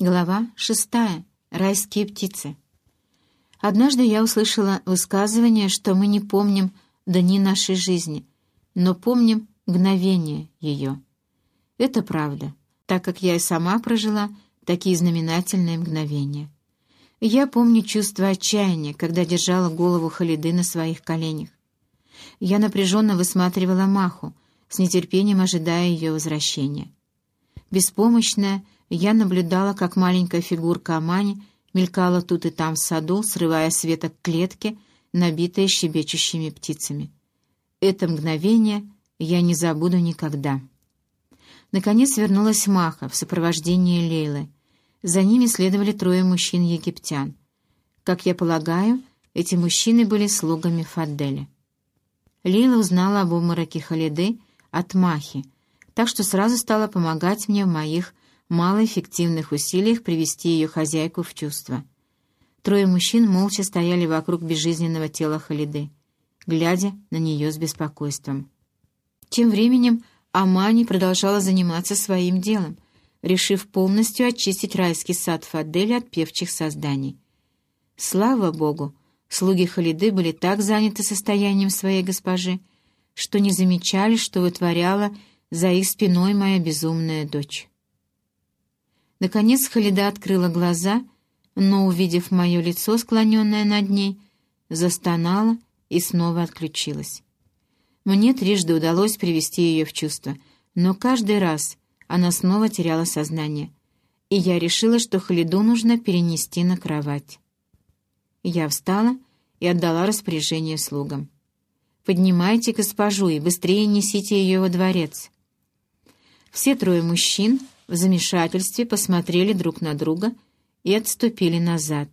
Глава шестая. Райские птицы. Однажды я услышала высказывание, что мы не помним дни нашей жизни, но помним мгновение ее. Это правда, так как я и сама прожила такие знаменательные мгновения. Я помню чувство отчаяния, когда держала голову Халиды на своих коленях. Я напряженно высматривала Маху, с нетерпением ожидая ее возвращения. Беспомощная, я наблюдала, как маленькая фигурка Амани мелькала тут и там в саду, срывая с веток клетки, набитые щебечущими птицами. Это мгновение я не забуду никогда. Наконец вернулась Маха в сопровождении Лейлы. За ними следовали трое мужчин-египтян. Как я полагаю, эти мужчины были слугами Фадделя. Лейла узнала об обмороке Халиды от Махи, так что сразу стала помогать мне в моих малоэффективных усилиях привести ее хозяйку в чувство. Трое мужчин молча стояли вокруг безжизненного тела Халиды, глядя на нее с беспокойством. Тем временем Амани продолжала заниматься своим делом, решив полностью очистить райский сад Фадели от певчих созданий. Слава Богу, слуги Халиды были так заняты состоянием своей госпожи, что не замечали, что вытворяла за их спиной моя безумная дочь. Наконец Халида открыла глаза, но, увидев мое лицо, склоненное над ней, застонала и снова отключилась. Мне трижды удалось привести ее в чувство, но каждый раз она снова теряла сознание, и я решила, что Халиду нужно перенести на кровать. Я встала и отдала распоряжение слугам. «Поднимайте госпожу и быстрее несите ее во дворец». Все трое мужчин в замешательстве посмотрели друг на друга и отступили назад.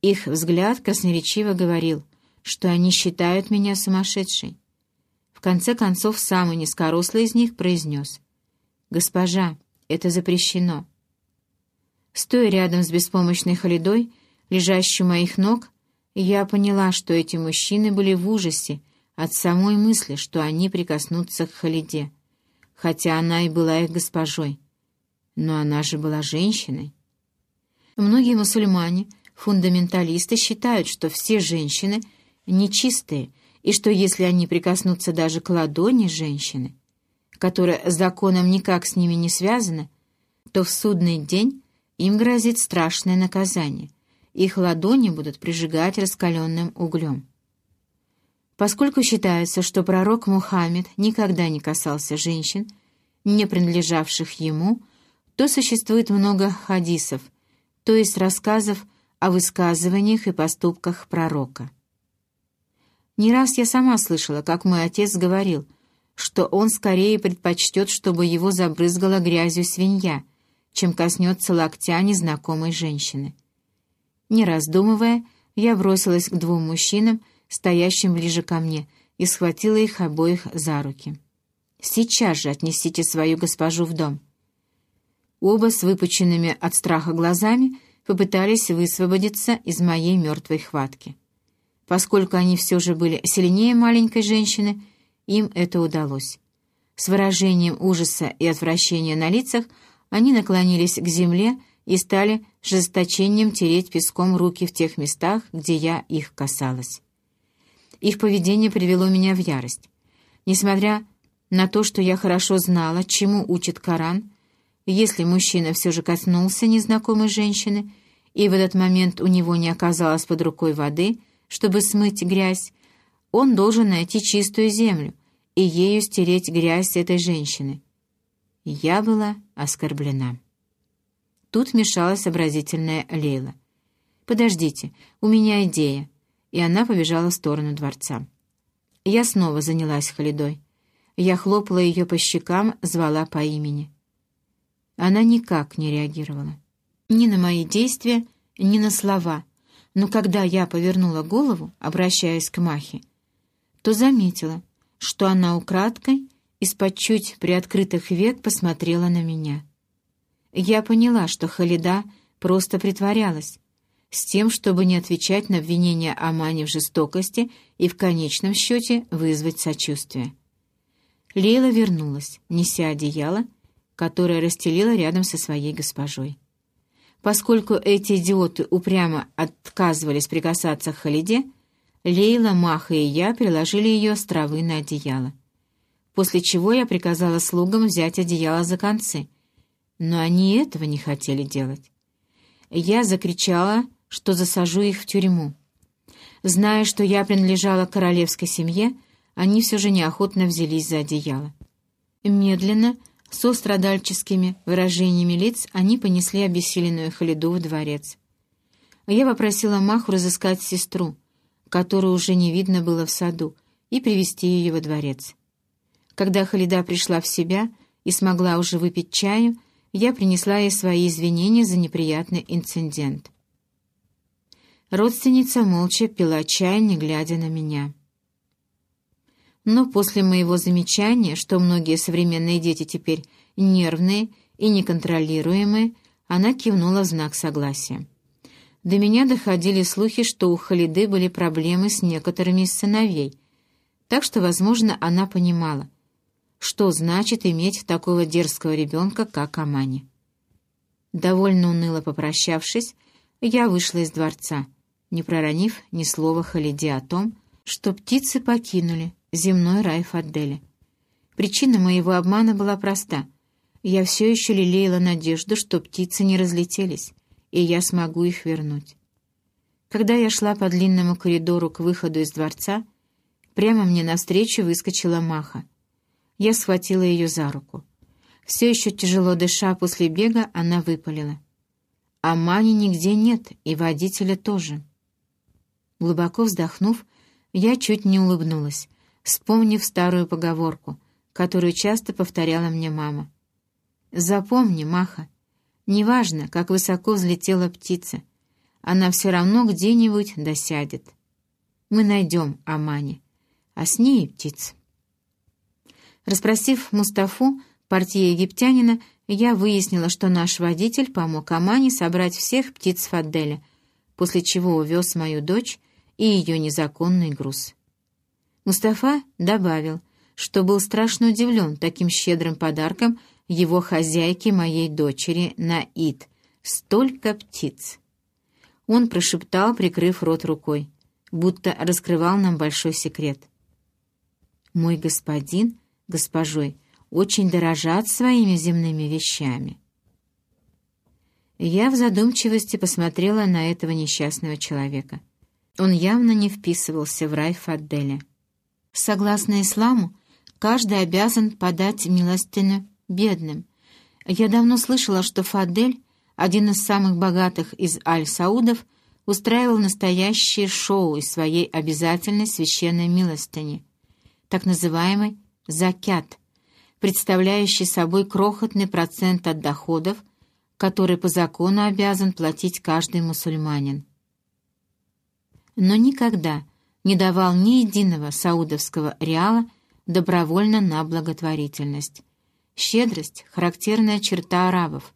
Их взгляд красноречиво говорил, что они считают меня сумасшедшей. В конце концов, самый низкорослый из них произнес. «Госпожа, это запрещено». Стоя рядом с беспомощной Халидой, лежащей у моих ног, я поняла, что эти мужчины были в ужасе от самой мысли, что они прикоснутся к Халиде, хотя она и была их госпожой. Но она же была женщиной. Многие мусульмане, фундаменталисты, считают, что все женщины нечистые, и что если они прикоснутся даже к ладони женщины, которая законом никак с ними не связана, то в судный день им грозит страшное наказание. Их ладони будут прижигать раскаленным углем. Поскольку считается, что пророк Мухаммед никогда не касался женщин, не принадлежавших ему, то существует много хадисов, то есть рассказов о высказываниях и поступках пророка. Не раз я сама слышала, как мой отец говорил, что он скорее предпочтет, чтобы его забрызгала грязью свинья, чем коснется локтя незнакомой женщины. Не раздумывая, я бросилась к двум мужчинам, стоящим ближе ко мне, и схватила их обоих за руки. «Сейчас же отнесите свою госпожу в дом». Оба с выпученными от страха глазами попытались высвободиться из моей мертвой хватки. Поскольку они все же были сильнее маленькой женщины, им это удалось. С выражением ужаса и отвращения на лицах они наклонились к земле и стали жесточением тереть песком руки в тех местах, где я их касалась. Их поведение привело меня в ярость. Несмотря на то, что я хорошо знала, чему учит Коран, если мужчина все же коснулся незнакомой женщины, и в этот момент у него не оказалось под рукой воды, чтобы смыть грязь, он должен найти чистую землю и ею стереть грязь этой женщины. Я была оскорблена. Тут вмешалась сообразительная Лейла. «Подождите, у меня идея». И она побежала в сторону дворца. Я снова занялась Халидой. Я хлопала ее по щекам, звала по имени. Она никак не реагировала. Ни на мои действия, ни на слова. Но когда я повернула голову, обращаясь к Махе, то заметила, что она украдкой из-под чуть приоткрытых век посмотрела на меня. Я поняла, что Халида просто притворялась, с тем, чтобы не отвечать на обвинения Амани в жестокости и в конечном счете вызвать сочувствие. Лейла вернулась, неся одеяло, которое расстелила рядом со своей госпожой. Поскольку эти идиоты упрямо отказывались прикасаться к Халиде, Лейла, Маха и я приложили ее с травы на одеяло. После чего я приказала слугам взять одеяло за концы, но они этого не хотели делать. Я закричала, что засажу их в тюрьму. Зная, что я принадлежала королевской семье, они все же неохотно взялись за одеяло. Медленно, со страдальческими выражениями лиц, они понесли обессиленную Халиду в дворец. Я попросила Маху разыскать сестру, которую уже не видно было в саду, и привести ее во дворец. Когда Халида пришла в себя и смогла уже выпить чаю, я принесла ей свои извинения за неприятный инцидент. Родственница молча пила чай, не глядя на меня. Но после моего замечания, что многие современные дети теперь нервные и неконтролируемые, она кивнула в знак согласия. До меня доходили слухи, что у Халиды были проблемы с некоторыми из сыновей, так что, возможно, она понимала, что значит иметь такого дерзкого ребенка, как Амани. Довольно уныло попрощавшись, я вышла из дворца, не проронив ни слова Халиде о том, что птицы покинули земной рай Фадделя. Причина моего обмана была проста. Я все еще лелеяла надежду, что птицы не разлетелись, и я смогу их вернуть. Когда я шла по длинному коридору к выходу из дворца, прямо мне навстречу выскочила Маха. Я схватила ее за руку. Все еще тяжело дыша после бега, она выпалила. А Мани нигде нет, и водителя тоже. Глубоко вздохнув, я чуть не улыбнулась, вспомнив старую поговорку, которую часто повторяла мне мама. «Запомни, Маха, неважно, как высоко взлетела птица, она все равно где-нибудь досядет. Мы найдем Амани, а с ней птиц». Распросив Мустафу, партии египтянина, я выяснила, что наш водитель помог Амани собрать всех птиц Фадделя, после чего увез мою дочь и ее незаконный груз. Мустафа добавил, что был страшно удивлен таким щедрым подарком его хозяйки моей дочери Наид. Столько птиц! Он прошептал, прикрыв рот рукой, будто раскрывал нам большой секрет. «Мой господин, госпожой, очень дорожат своими земными вещами». Я в задумчивости посмотрела на этого несчастного человека. Он явно не вписывался в рай Фадделя. Согласно исламу, каждый обязан подать милостину бедным. Я давно слышала, что Фадель, один из самых богатых из Аль-Саудов, устраивал настоящее шоу из своей обязательной священной милостыни, так называемый «закят», представляющий собой крохотный процент от доходов, который по закону обязан платить каждый мусульманин но никогда не давал ни единого саудовского реала добровольно на благотворительность. Щедрость — характерная черта арабов.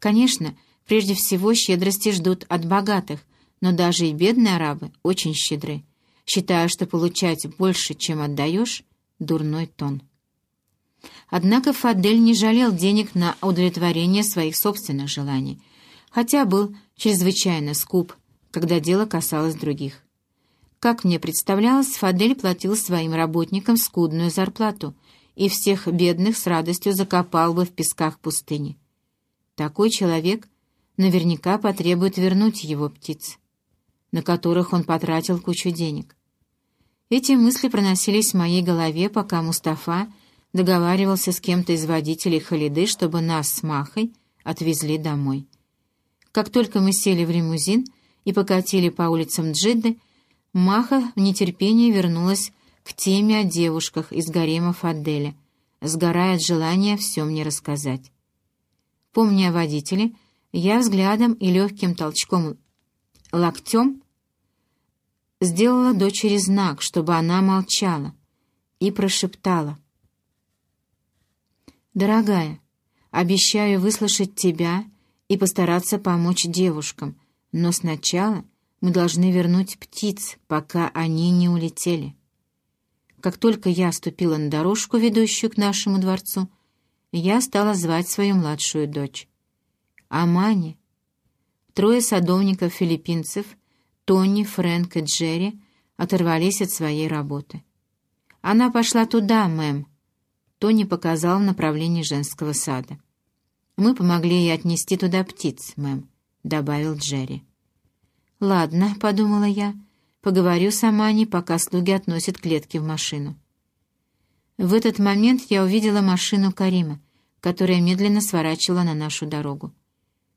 Конечно, прежде всего щедрости ждут от богатых, но даже и бедные арабы очень щедры, считая, что получать больше, чем отдаешь — дурной тон. Однако Фадель не жалел денег на удовлетворение своих собственных желаний, хотя был чрезвычайно скуп когда дело касалось других. Как мне представлялось, Фадель платил своим работникам скудную зарплату и всех бедных с радостью закопал бы в песках пустыни. Такой человек наверняка потребует вернуть его птиц, на которых он потратил кучу денег. Эти мысли проносились в моей голове, пока Мустафа договаривался с кем-то из водителей Халиды, чтобы нас с Махой отвезли домой. Как только мы сели в лимузин, и покатили по улицам Джидды, Маха в нетерпении вернулась к теме о девушках из гарема Фадделя, сгорая от желания все мне рассказать. Помня о водителе, я взглядом и легким толчком локтем сделала дочери знак, чтобы она молчала, и прошептала. «Дорогая, обещаю выслушать тебя и постараться помочь девушкам, но сначала мы должны вернуть птиц, пока они не улетели. Как только я ступила на дорожку, ведущую к нашему дворцу, я стала звать свою младшую дочь. «Амани, трое садовников-филиппинцев, Тони, Фрэнк и Джерри, оторвались от своей работы. «Она пошла туда, мэм», — Тони показал в направлении женского сада. «Мы помогли ей отнести туда птиц, мэм», — добавил Джерри. «Ладно», — подумала я, — «поговорю с Амани, пока слуги относят клетки в машину». В этот момент я увидела машину Карима, которая медленно сворачивала на нашу дорогу.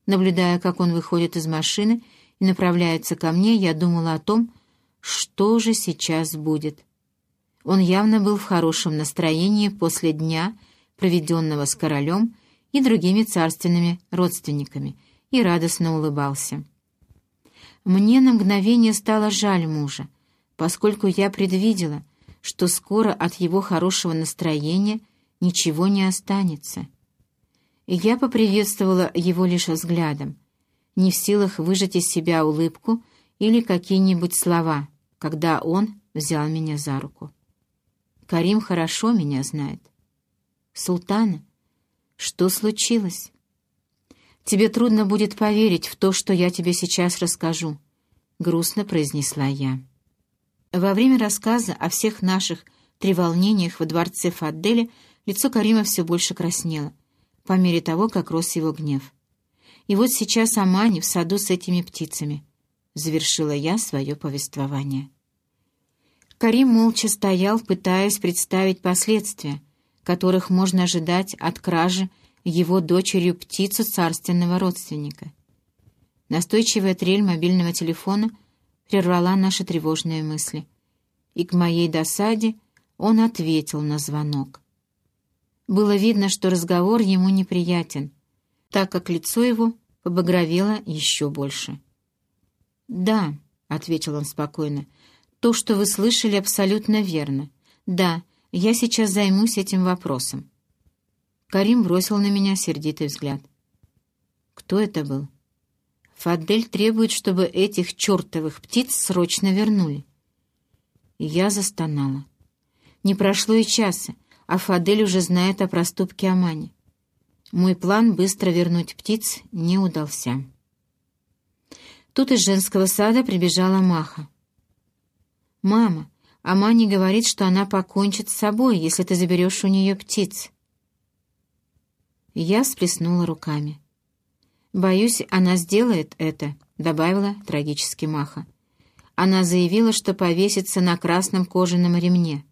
Наблюдая, как он выходит из машины и направляется ко мне, я думала о том, что же сейчас будет. Он явно был в хорошем настроении после дня, проведенного с королем и другими царственными родственниками, и радостно улыбался. Мне на мгновение стало жаль мужа, поскольку я предвидела, что скоро от его хорошего настроения ничего не останется. И я поприветствовала его лишь взглядом, не в силах выжать из себя улыбку или какие-нибудь слова, когда он взял меня за руку. Карим хорошо меня знает. Султана, что случилось? Тебе трудно будет поверить в то, что я тебе сейчас расскажу, грустно произнесла я. Во время рассказа о всех наших треволнениях во дворце Фадделя лицо Карима все больше краснело, по мере того, как рос его гнев. И вот сейчас Амани в саду с этими птицами. Завершила я свое повествование. Карим молча стоял, пытаясь представить последствия, которых можно ожидать от кражи его дочерью птицу царственного родственника. Настойчивая трель мобильного телефона прервала наши тревожные мысли, и к моей досаде он ответил на звонок. Было видно, что разговор ему неприятен, так как лицо его побагровело еще больше. «Да», — ответил он спокойно, — то, что вы слышали, абсолютно верно. Да, я сейчас займусь этим вопросом. Карим бросил на меня сердитый взгляд. Кто это был? Фадель требует, чтобы этих чертовых птиц срочно вернули. И я застонала. Не прошло и часа, а Фадель уже знает о проступке Амани. Мой план быстро вернуть птиц не удался. Тут из женского сада прибежала Маха. «Мама, а Мани говорит, что она покончит с собой, если ты заберешь у нее птиц». Я всплеснула руками. «Боюсь, она сделает это», — добавила трагически Маха. Она заявила, что повесится на красном кожаном ремне.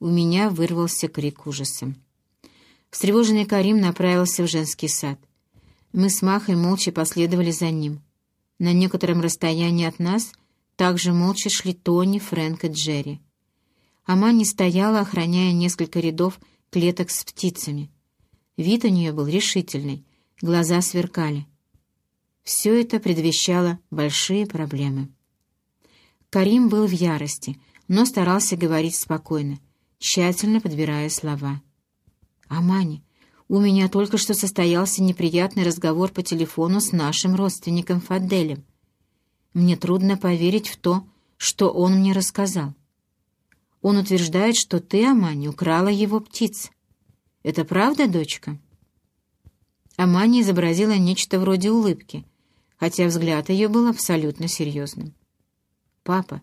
У меня вырвался крик ужаса. Встревоженный Карим направился в женский сад. Мы с Махой молча последовали за ним. На некотором расстоянии от нас также молча шли Тони, Фрэнк и Джерри. Амани стояла, охраняя несколько рядов клеток с птицами. Вид у нее был решительный, глаза сверкали. Все это предвещало большие проблемы. Карим был в ярости, но старался говорить спокойно, тщательно подбирая слова. «Амани, у меня только что состоялся неприятный разговор по телефону с нашим родственником Фаделем. Мне трудно поверить в то, что он мне рассказал. Он утверждает, что ты, Амани, украла его птиц. Это правда, дочка?» Амани изобразила нечто вроде улыбки, хотя взгляд ее был абсолютно серьезным. «Папа,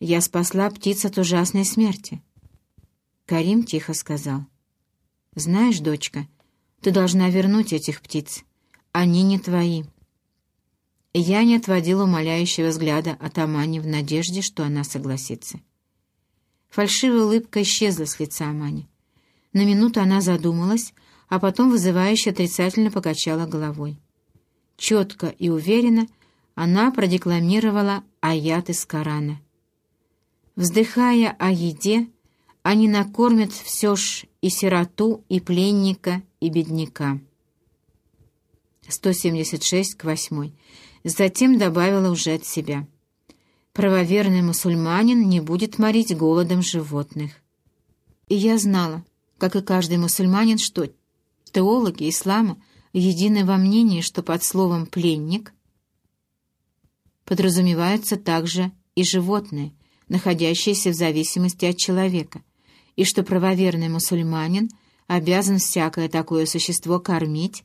я спасла птиц от ужасной смерти». Карим тихо сказал. «Знаешь, дочка, ты должна вернуть этих птиц. Они не твои». Я не отводил умоляющего взгляда от Амани в надежде, что она согласится. Фальшивая улыбка исчезла с лица Амани. На минуту она задумалась, а потом вызывающе отрицательно покачала головой. Четко и уверенно она продекламировала аят из Корана. Вздыхая о еде, они накормят все ж и сироту, и пленника, и бедняка. 176 к 8. Затем добавила уже от себя. Правоверный мусульманин не будет морить голодом животных. И я знала, как и каждый мусульманин, что теологи ислама едины во мнении, что под словом «пленник» подразумеваются также и животные, находящиеся в зависимости от человека, и что правоверный мусульманин обязан всякое такое существо кормить,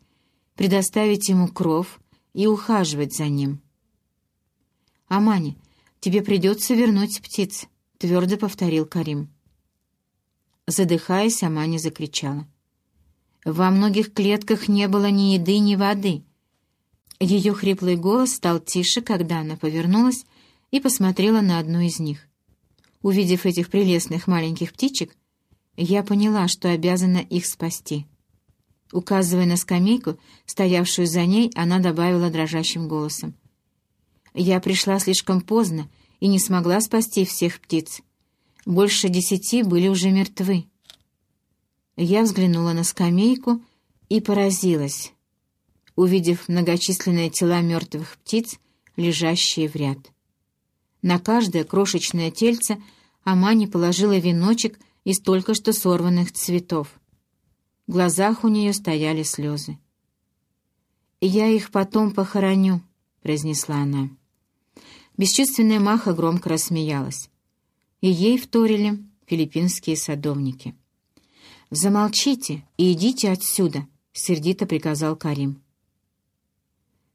предоставить ему кров и ухаживать за ним. «Амани, тебе придется вернуть птиц», — твердо повторил Карим. Задыхаясь, Амани закричала. «Во многих клетках не было ни еды, ни воды». Ее хриплый голос стал тише, когда она повернулась и посмотрела на одну из них. Увидев этих прелестных маленьких птичек, я поняла, что обязана их спасти. Указывая на скамейку, стоявшую за ней, она добавила дрожащим голосом. «Я пришла слишком поздно и не смогла спасти всех птиц. Больше десяти были уже мертвы». Я взглянула на скамейку и поразилась, увидев многочисленные тела мертвых птиц, лежащие в ряд. На каждое крошечное тельце Амани положила веночек из только что сорванных цветов. В глазах у нее стояли слезы. «Я их потом похороню», — произнесла она. Бесчувственная Маха громко рассмеялась. И ей вторили филиппинские садовники. «Замолчите и идите отсюда», — сердито приказал Карим.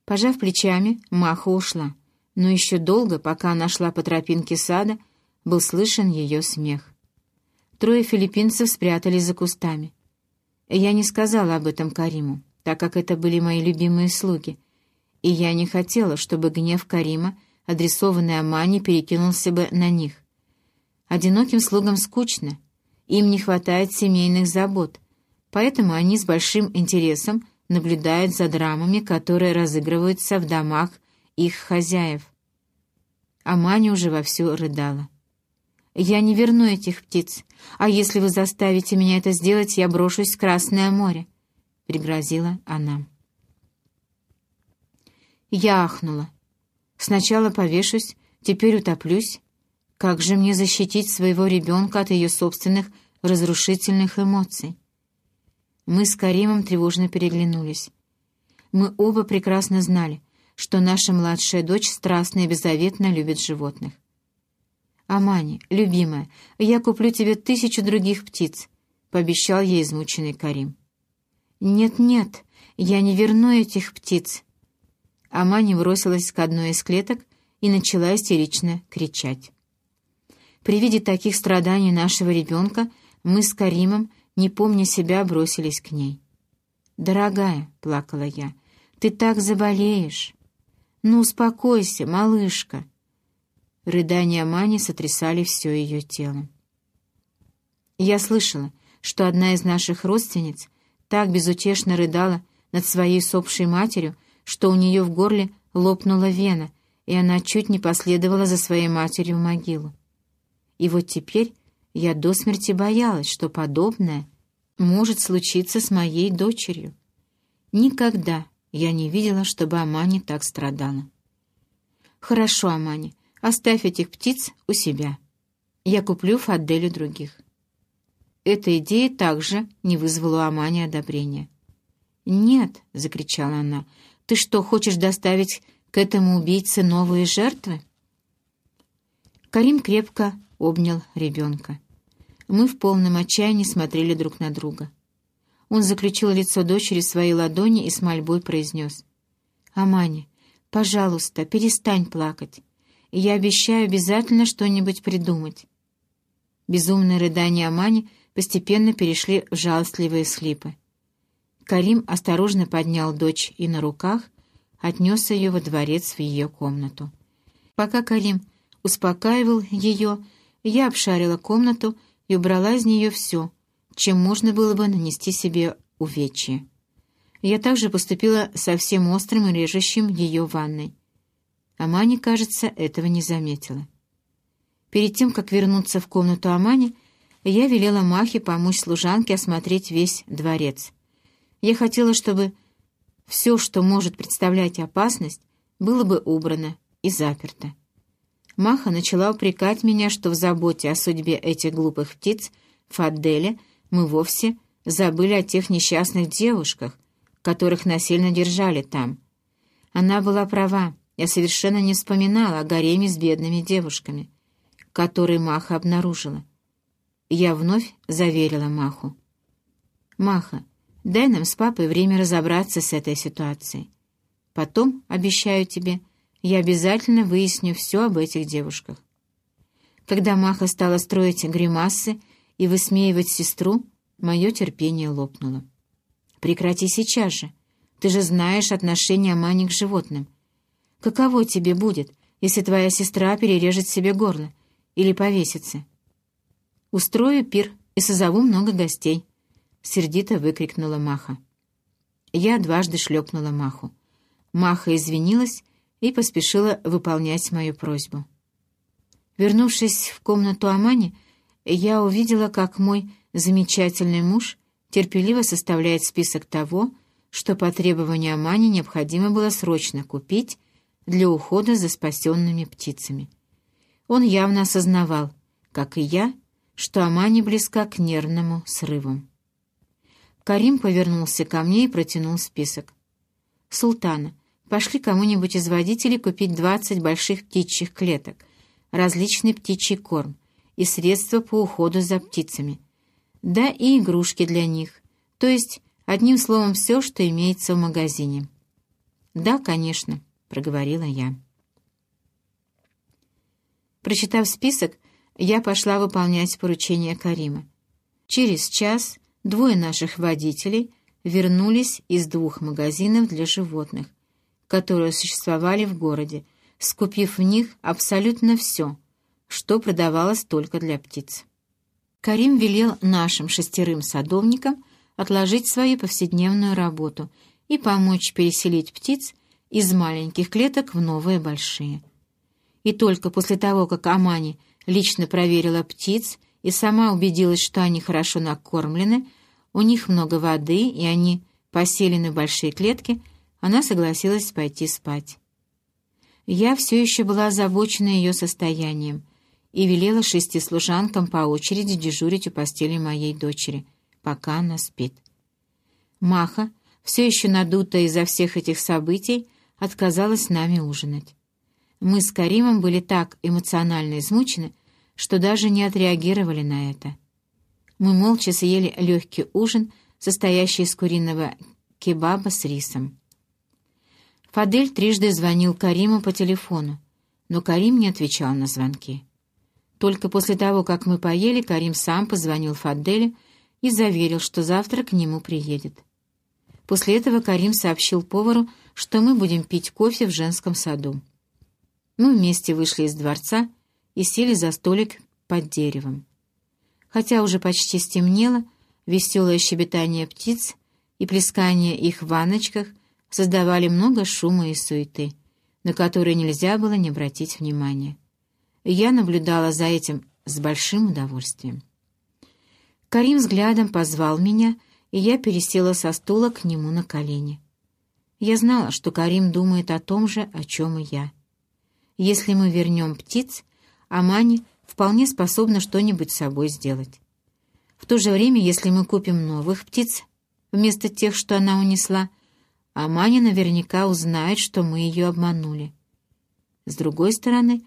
Пожав плечами, Маха ушла, но еще долго, пока она шла по тропинке сада, был слышен ее смех. Трое филиппинцев спрятались за кустами. Я не сказала об этом Кариму, так как это были мои любимые слуги, и я не хотела, чтобы гнев Карима, адресованный Амане, перекинулся бы на них. Одиноким слугам скучно, им не хватает семейных забот, поэтому они с большим интересом наблюдают за драмами, которые разыгрываются в домах их хозяев. Амани уже вовсю рыдала. Я не верну этих птиц, а если вы заставите меня это сделать, я брошусь в Красное море», — пригрозила она. Я ахнула. Сначала повешусь, теперь утоплюсь. Как же мне защитить своего ребенка от ее собственных разрушительных эмоций? Мы с Каримом тревожно переглянулись. Мы оба прекрасно знали, что наша младшая дочь страстно и беззаветно любит животных. «Амани, любимая, я куплю тебе тысячу других птиц», — пообещал ей измученный Карим. «Нет-нет, я не верну этих птиц». Амани бросилась к одной из клеток и начала истерично кричать. При виде таких страданий нашего ребенка мы с Каримом, не помня себя, бросились к ней. «Дорогая», — плакала я, — «ты так заболеешь». «Ну, успокойся, малышка», Рыдания Мани сотрясали все ее тело. Я слышала, что одна из наших родственниц так безутешно рыдала над своей сопшей матерью, что у нее в горле лопнула вена, и она чуть не последовала за своей матерью в могилу. И вот теперь я до смерти боялась, что подобное может случиться с моей дочерью. Никогда я не видела, чтобы Амани так страдала. «Хорошо, Амани, Оставь этих птиц у себя. Я куплю Фаделю других». Эта идея также не вызвала у Амани одобрения. «Нет», — закричала она, — «ты что, хочешь доставить к этому убийце новые жертвы?» Карим крепко обнял ребенка. Мы в полном отчаянии смотрели друг на друга. Он заключил лицо дочери в своей ладони и с мольбой произнес. «Амани, пожалуйста, перестань плакать я обещаю обязательно что-нибудь придумать». Безумные рыдания Амани постепенно перешли в жалостливые слипы. Карим осторожно поднял дочь и на руках отнес ее во дворец в ее комнату. Пока Карим успокаивал ее, я обшарила комнату и убрала из нее все, чем можно было бы нанести себе увечье. Я также поступила совсем острым и режущим ее ванной. Амани, кажется, этого не заметила. Перед тем, как вернуться в комнату Амани, я велела Махе помочь служанке осмотреть весь дворец. Я хотела, чтобы все, что может представлять опасность, было бы убрано и заперто. Маха начала упрекать меня, что в заботе о судьбе этих глупых птиц в Фадделе мы вовсе забыли о тех несчастных девушках, которых насильно держали там. Она была права. Я совершенно не вспоминала о гареме с бедными девушками, которые Маха обнаружила. Я вновь заверила Маху. «Маха, дай нам с папой время разобраться с этой ситуацией. Потом, обещаю тебе, я обязательно выясню все об этих девушках. Когда Маха стала строить гримасы и высмеивать сестру, мое терпение лопнуло. Прекрати сейчас же. Ты же знаешь отношение Мани к животным. Каково тебе будет, если твоя сестра перережет себе горло или повесится? Устрою пир и созову много гостей, — сердито выкрикнула Маха. Я дважды шлепнула Маху. Маха извинилась и поспешила выполнять мою просьбу. Вернувшись в комнату Амани, я увидела, как мой замечательный муж терпеливо составляет список того, что по требованию Амани необходимо было срочно купить для ухода за спасенными птицами. Он явно осознавал, как и я, что Амани близка к нервному срыву. Карим повернулся ко мне и протянул список. «Султана, пошли кому-нибудь из водителей купить двадцать больших птичьих клеток, различный птичий корм и средства по уходу за птицами, да и игрушки для них, то есть, одним словом, все, что имеется в магазине». «Да, конечно», — проговорила я. Прочитав список, я пошла выполнять поручение Карима. Через час двое наших водителей вернулись из двух магазинов для животных, которые существовали в городе, скупив в них абсолютно все, что продавалось только для птиц. Карим велел нашим шестерым садовникам отложить свою повседневную работу и помочь переселить птиц из маленьких клеток в новые большие. И только после того, как Амани лично проверила птиц и сама убедилась, что они хорошо накормлены, у них много воды, и они поселены в большие клетки, она согласилась пойти спать. Я все еще была озабочена ее состоянием и велела шести служанкам по очереди дежурить у постели моей дочери, пока она спит. Маха, все еще надутая из-за всех этих событий, отказалась с нами ужинать. Мы с Каримом были так эмоционально измучены, что даже не отреагировали на это. Мы молча съели легкий ужин, состоящий из куриного кебаба с рисом. Фадель трижды звонил Кариму по телефону, но Карим не отвечал на звонки. Только после того, как мы поели, Карим сам позвонил Фаделю и заверил, что завтра к нему приедет. После этого Карим сообщил повару, что мы будем пить кофе в женском саду. Мы вместе вышли из дворца и сели за столик под деревом. Хотя уже почти стемнело, веселое щебетание птиц и плескание их в ванночках создавали много шума и суеты, на которые нельзя было не обратить внимания. Я наблюдала за этим с большим удовольствием. Карим взглядом позвал меня, и я пересела со стула к нему на колени. Я знала, что Карим думает о том же, о чем и я. Если мы вернем птиц, Амани вполне способна что-нибудь с собой сделать. В то же время, если мы купим новых птиц вместо тех, что она унесла, Амани наверняка узнает, что мы ее обманули. С другой стороны,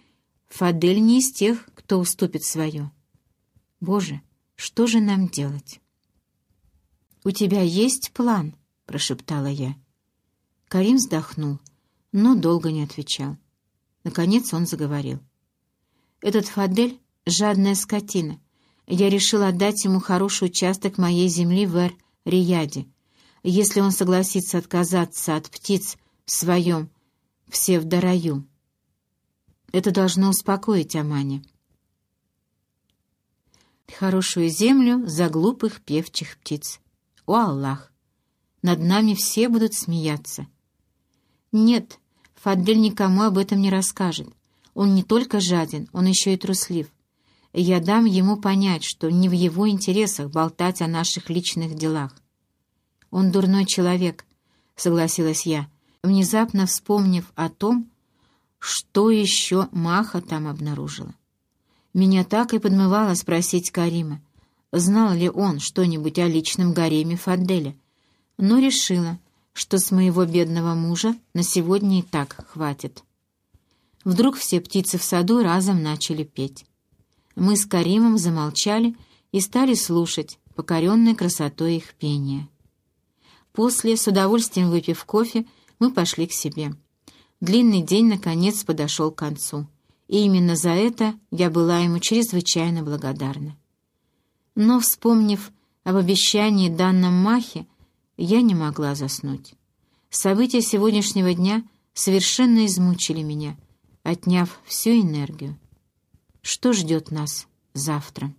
Фадель не из тех, кто уступит свое. Боже, что же нам делать? «У тебя есть план?» — прошептала я. Карим вздохнул, но долго не отвечал. Наконец он заговорил. «Этот Фадель — жадная скотина. Я решил отдать ему хороший участок моей земли в Эр-Рияде. Если он согласится отказаться от птиц в своем псевдораю. Это должно успокоить Амани. Хорошую землю за глупых певчих птиц. О, Аллах! Над нами все будут смеяться. Нет, Фадель никому об этом не расскажет. Он не только жаден, он еще и труслив. Я дам ему понять, что не в его интересах болтать о наших личных делах. Он дурной человек, согласилась я, внезапно вспомнив о том, что еще Маха там обнаружила. Меня так и подмывало спросить Карима, знал ли он что-нибудь о личном гареме Фаделя, но решила, что с моего бедного мужа на сегодня и так хватит. Вдруг все птицы в саду разом начали петь. Мы с Каримом замолчали и стали слушать, покоренной красотой их пения. После, с удовольствием выпив кофе, мы пошли к себе. Длинный день, наконец, подошел к концу, и именно за это я была ему чрезвычайно благодарна. Но, вспомнив об обещании данном Махе, я не могла заснуть. События сегодняшнего дня совершенно измучили меня, отняв всю энергию. Что ждет нас завтра?